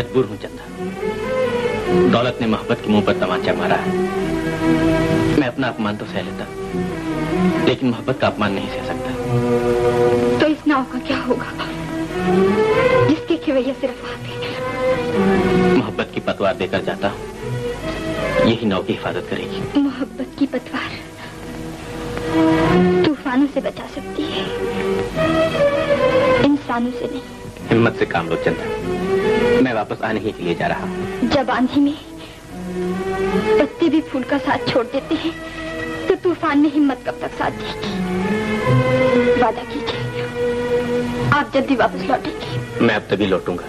मजबूर हूँ चंदा। दौलत ने मोहब्बत के मुँह पर तमाचा मारा है। मैं अपना अपमान तो सह लेता लेकिन मोहब्बत का अपमान नहीं सह सकता। तो इस नाव का क्या होगा? जिसके खिवैया सिर्फ़ आते मोहब्बत की पतवार देकर जाता हूँ यही नाव की हिफाजत करेगी। मोहब्बत की पतवार तूफानों से बचा सकती है इंसानों से नहीं। हिम्मत से काम लो चंदा मैं वापस आने ही के लिए जा रहा हूँ। जब आंधी में पत्ते भी फूल का साथ छोड़ देते हैं तो तूफ़ान में हिम्मत कब तक साथ देगी वादा कीजिए आप जल्दी वापस लौटेंगे। मैं अब तभी लौटूँगा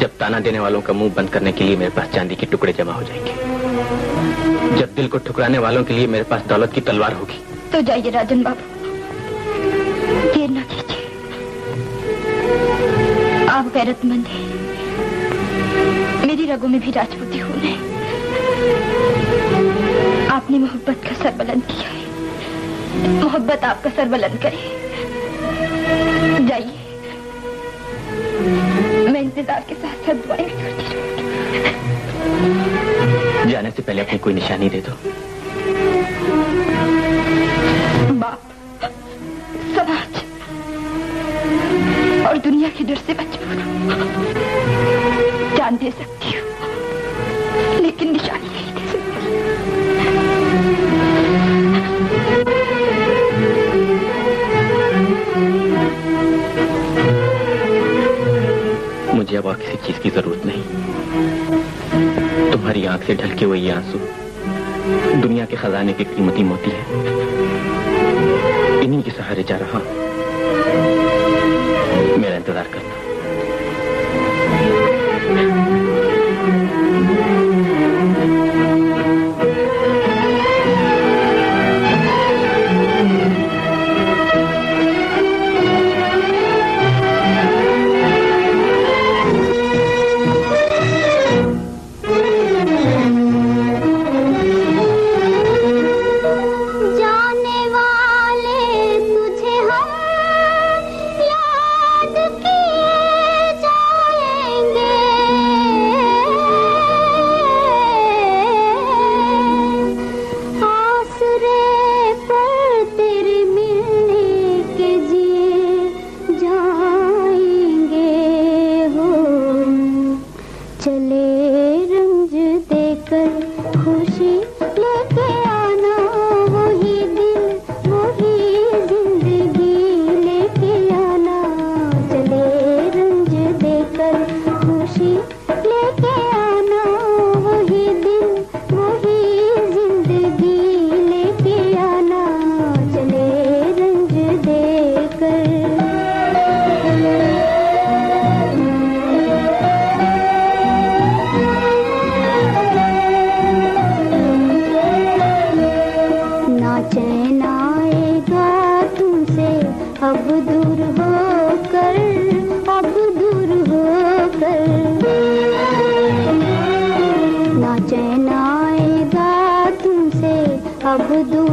जब ताना देने वालों का मुँह बंद करने के लिए मेरे पास चांदी के टुकड़े जमा हो जाएँगे। जब दिल को ठुकराने वालों के लिए मेरे पास दौलत की तलवार होगी। तो जाइए राजन बाबू देर ना कीजिए। आप गैरतमंद हैं। मेरी रगों में भी राजपूती खून है। आपने मोहब्बत का सर बुलंद किया है। मोहब्बत आपका सर बुलंद करे। जाइए। मैं इंतज़ार के साथ साथ दुआएँ करती रहूँगी। जाने से पहले अपनी कोई निशानी दे दो। और दुनिया के डर से मजबूर। जान दे सकती हूँ। लेकिन निशानी नहीं दे सकती। मुझे अब और किसी चीज़ की ज़रूरत नहीं। तुम्हारी आँख से ढलके हुए ये आँसू दुनिया के खजाने के कीमती मोती है। इन्हीं के सहारे जा रहा हूँ मेरा इंतज़ार अब दूर